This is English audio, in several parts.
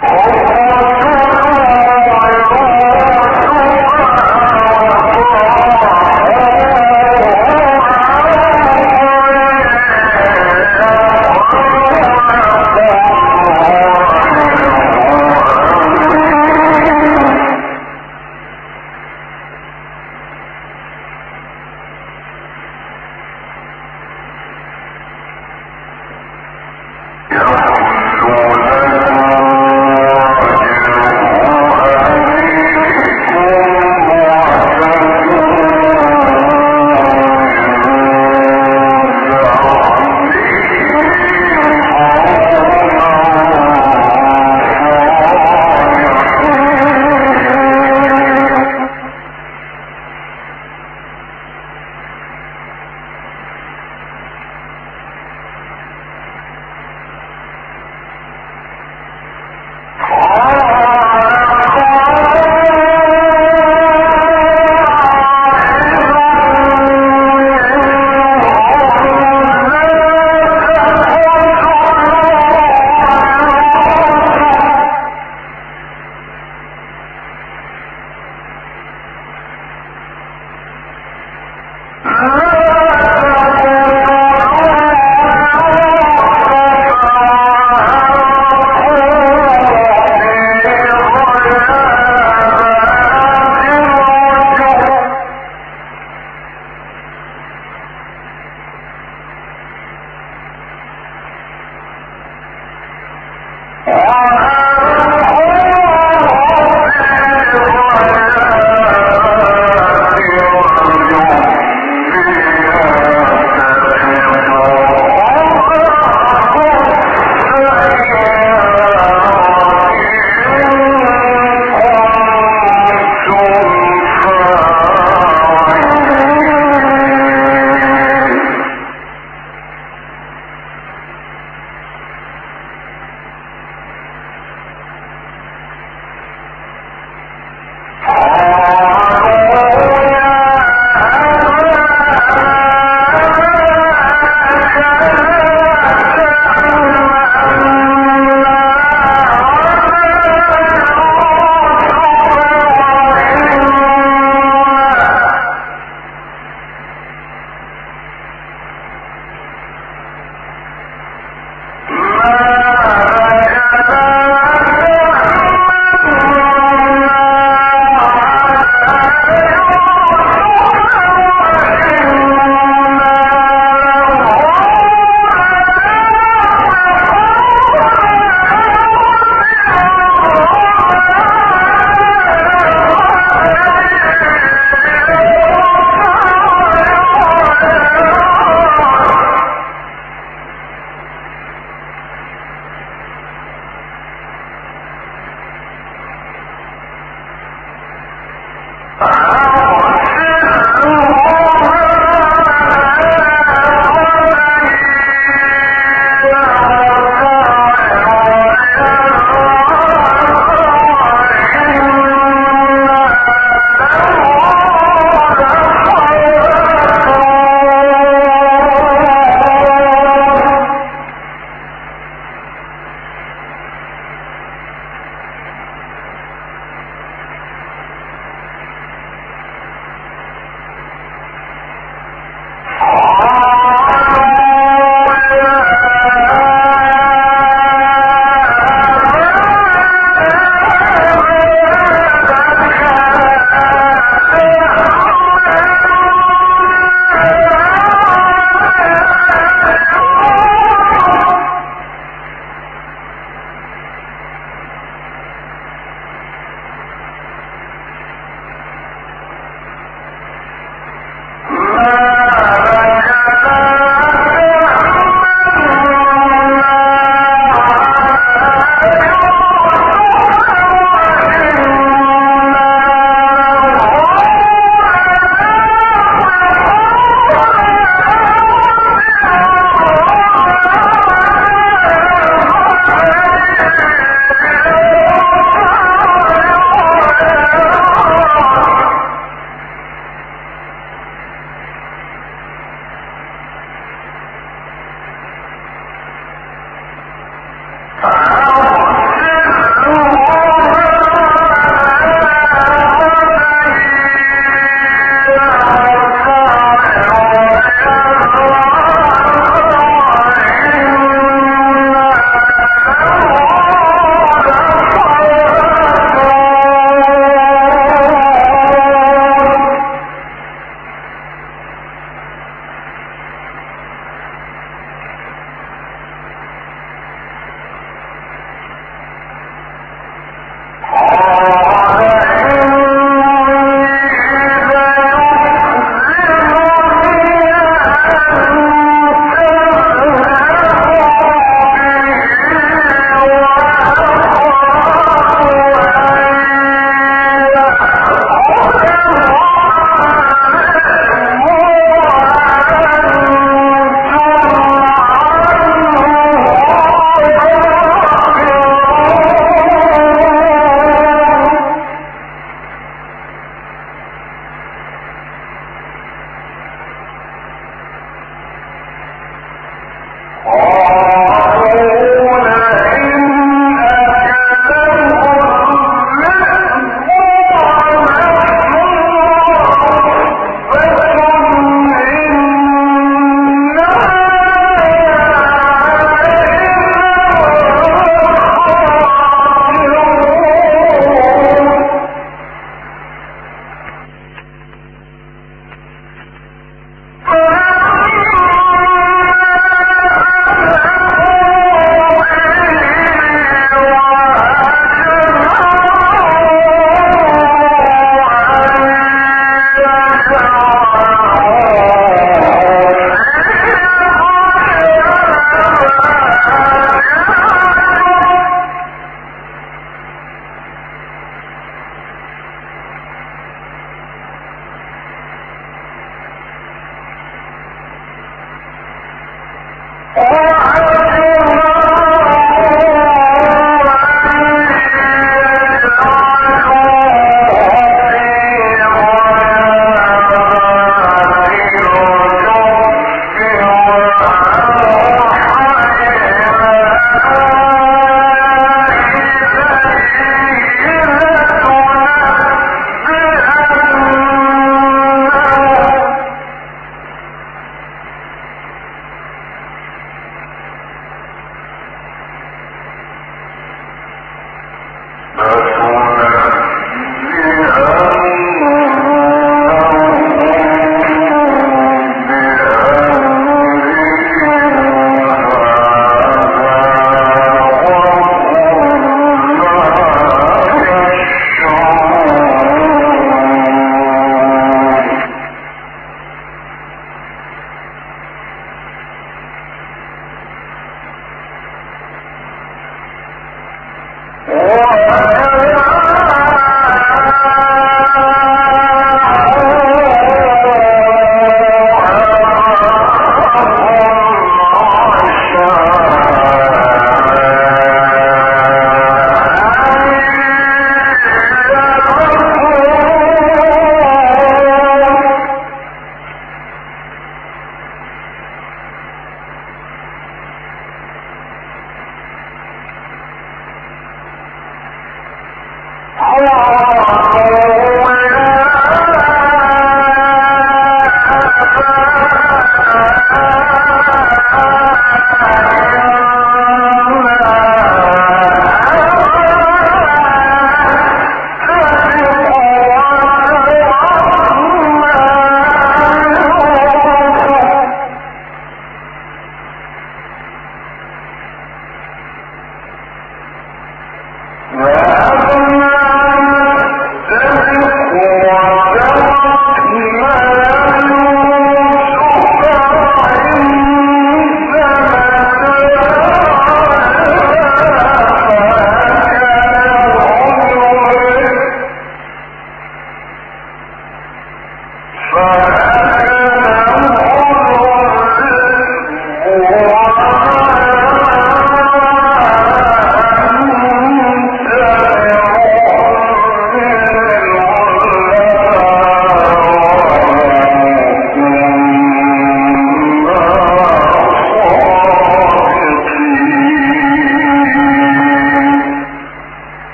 all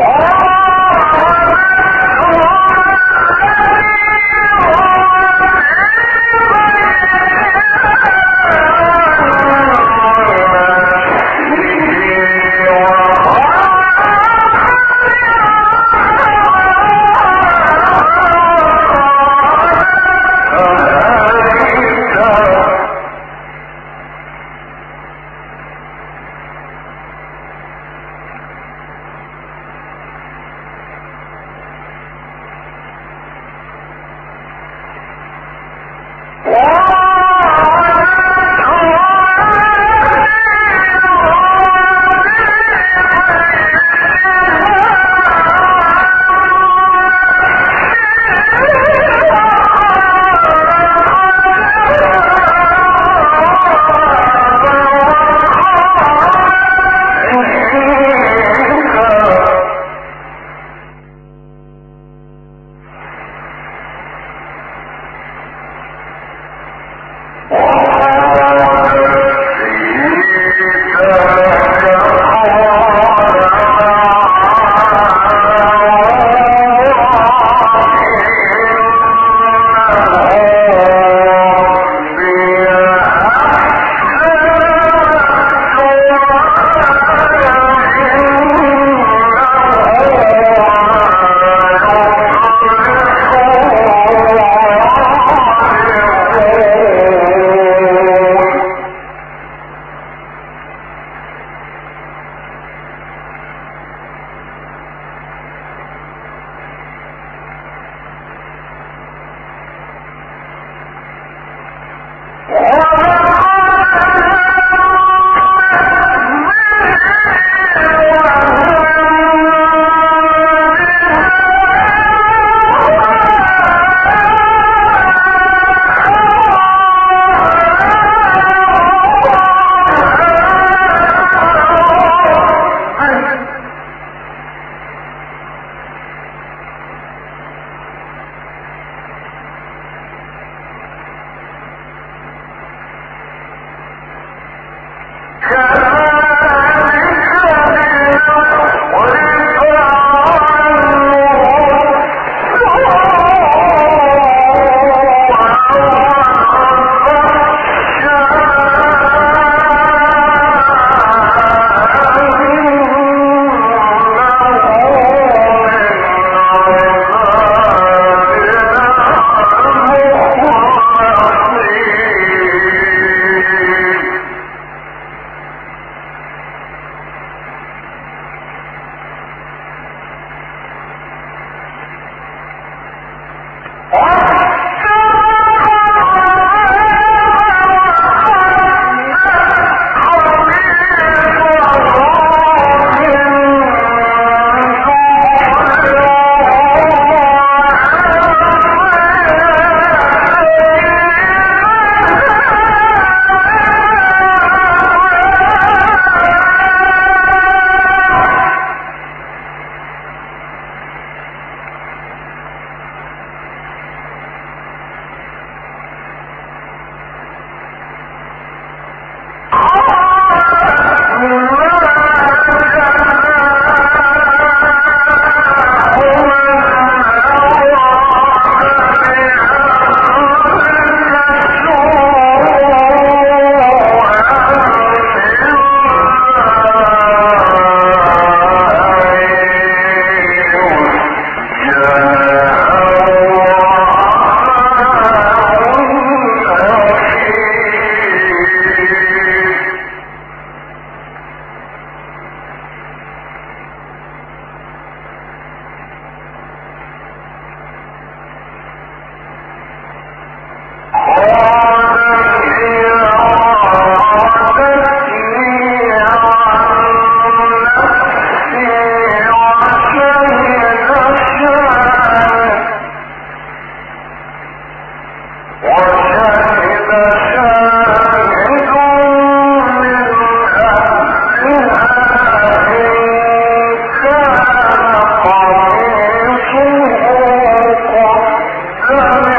Or ಅವರ